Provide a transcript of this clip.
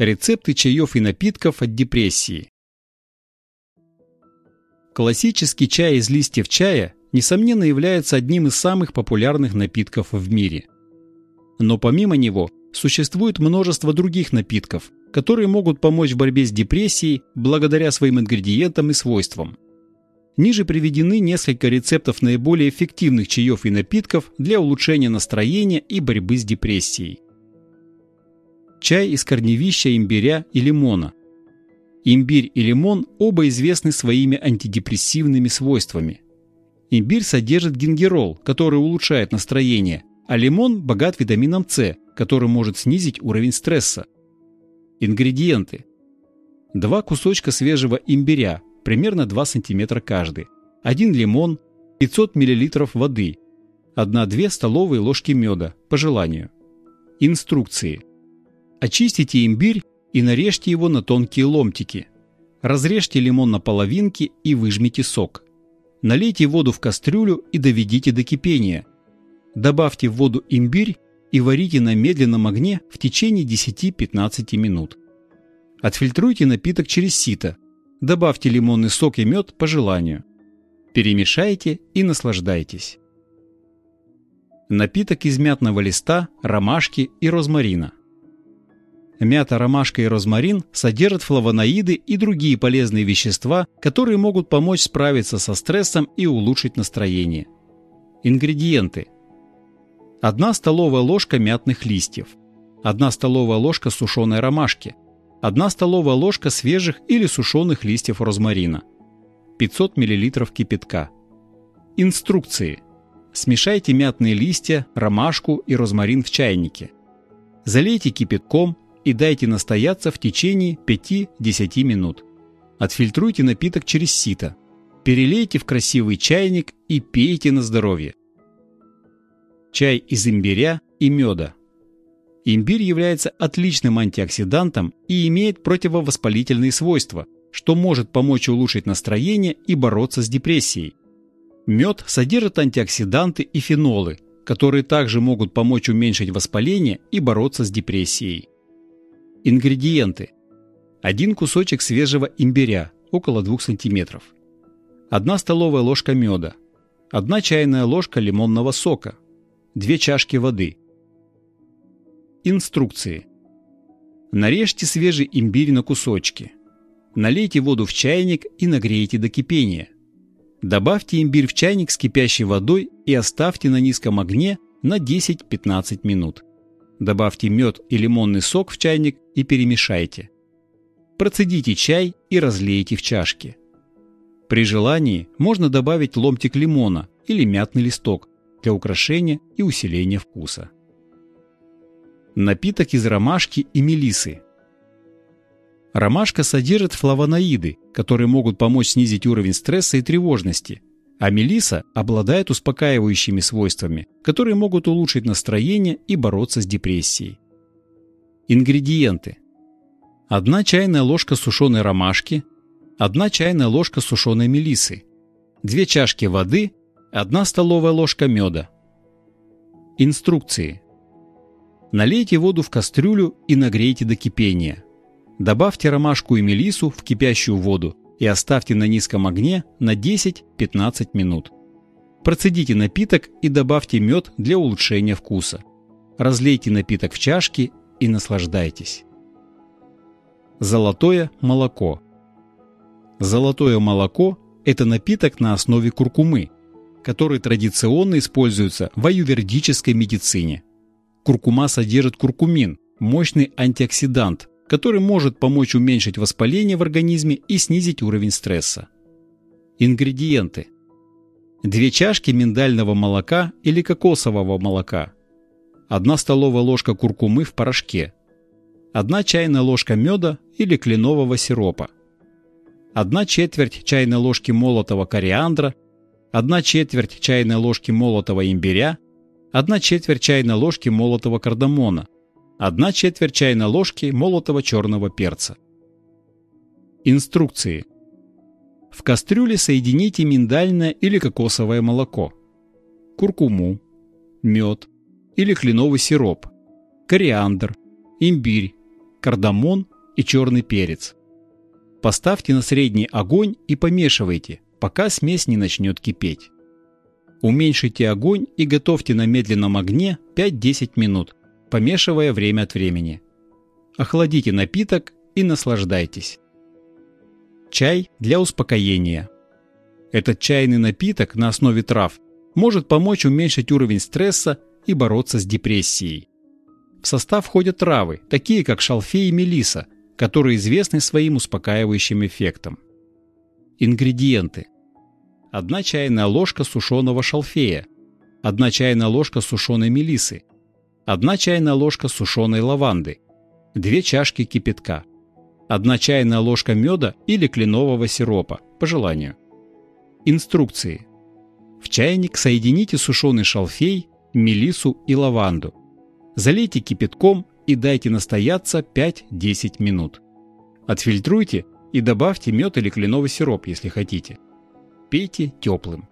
Рецепты чаев и напитков от депрессии. Классический чай из листьев чая, несомненно, является одним из самых популярных напитков в мире. Но помимо него существует множество других напитков, которые могут помочь в борьбе с депрессией благодаря своим ингредиентам и свойствам. Ниже приведены несколько рецептов наиболее эффективных чаев и напитков для улучшения настроения и борьбы с депрессией. Чай из корневища имбиря и лимона. Имбирь и лимон оба известны своими антидепрессивными свойствами. Имбирь содержит гингерол, который улучшает настроение, а лимон богат витамином С, который может снизить уровень стресса. Ингредиенты. Два кусочка свежего имбиря, примерно 2 см каждый, один лимон, 500 мл воды, 1-2 столовые ложки меда, по желанию. Инструкции. Очистите имбирь и нарежьте его на тонкие ломтики. Разрежьте лимон на половинки и выжмите сок. Налейте воду в кастрюлю и доведите до кипения. Добавьте в воду имбирь и варите на медленном огне в течение 10-15 минут. Отфильтруйте напиток через сито. Добавьте лимонный сок и мед по желанию. Перемешайте и наслаждайтесь. Напиток из мятного листа, ромашки и розмарина. Мята, ромашка и розмарин содержат флавоноиды и другие полезные вещества, которые могут помочь справиться со стрессом и улучшить настроение. Ингредиенты. 1 столовая ложка мятных листьев, 1 столовая ложка сушеной ромашки, 1 столовая ложка свежих или сушеных листьев розмарина, 500 мл кипятка. Инструкции. Смешайте мятные листья, ромашку и розмарин в чайнике. Залейте кипятком, и дайте настояться в течение 5-10 минут. Отфильтруйте напиток через сито. Перелейте в красивый чайник и пейте на здоровье. Чай из имбиря и меда. Имбирь является отличным антиоксидантом и имеет противовоспалительные свойства, что может помочь улучшить настроение и бороться с депрессией. Мед содержит антиоксиданты и фенолы, которые также могут помочь уменьшить воспаление и бороться с депрессией. Ингредиенты. Один кусочек свежего имбиря, около 2 см. 1 столовая ложка меда. 1 чайная ложка лимонного сока. 2 чашки воды. Инструкции. Нарежьте свежий имбирь на кусочки. Налейте воду в чайник и нагрейте до кипения. Добавьте имбирь в чайник с кипящей водой и оставьте на низком огне на 10-15 минут. Добавьте мед и лимонный сок в чайник и перемешайте. Процедите чай и разлейте в чашке. При желании можно добавить ломтик лимона или мятный листок для украшения и усиления вкуса. Напиток из ромашки и мелисы. Ромашка содержит флавоноиды, которые могут помочь снизить уровень стресса и тревожности – а мелиса обладает успокаивающими свойствами, которые могут улучшить настроение и бороться с депрессией. Ингредиенты. 1 чайная ложка сушеной ромашки, 1 чайная ложка сушеной мелисы, 2 чашки воды, 1 столовая ложка меда. Инструкции. Налейте воду в кастрюлю и нагрейте до кипения. Добавьте ромашку и мелису в кипящую воду и оставьте на низком огне на 10-15 минут. Процедите напиток и добавьте мед для улучшения вкуса. Разлейте напиток в чашки и наслаждайтесь. Золотое молоко. Золотое молоко – это напиток на основе куркумы, который традиционно используется в аювердической медицине. Куркума содержит куркумин – мощный антиоксидант, который может помочь уменьшить воспаление в организме и снизить уровень стресса. Ингредиенты. 2 чашки миндального молока или кокосового молока. 1 столовая ложка куркумы в порошке. 1 чайная ложка меда или кленового сиропа. 1 четверть чайной ложки молотого кориандра. 1 четверть чайной ложки молотого имбиря. 1 четверть чайной ложки молотого кардамона – 1 четверть чайной ложки молотого черного перца. Инструкции. В кастрюле соедините миндальное или кокосовое молоко, куркуму, мед или кленовый сироп, кориандр, имбирь, кардамон и черный перец. Поставьте на средний огонь и помешивайте, пока смесь не начнет кипеть. Уменьшите огонь и готовьте на медленном огне 5-10 минут, помешивая время от времени. Охладите напиток и наслаждайтесь. Чай для успокоения. Этот чайный напиток на основе трав может помочь уменьшить уровень стресса и бороться с депрессией. В состав входят травы, такие как шалфей и мелиса, которые известны своим успокаивающим эффектом. Ингредиенты. 1 чайная ложка сушеного шалфея, 1 чайная ложка сушеной мелисы, 1 чайная ложка сушеной лаванды, 2 чашки кипятка, 1 чайная ложка меда или кленового сиропа, по желанию. Инструкции. В чайник соедините сушеный шалфей, мелису и лаванду. Залейте кипятком и дайте настояться 5-10 минут. Отфильтруйте и добавьте мед или кленовый сироп, если хотите. Пейте теплым.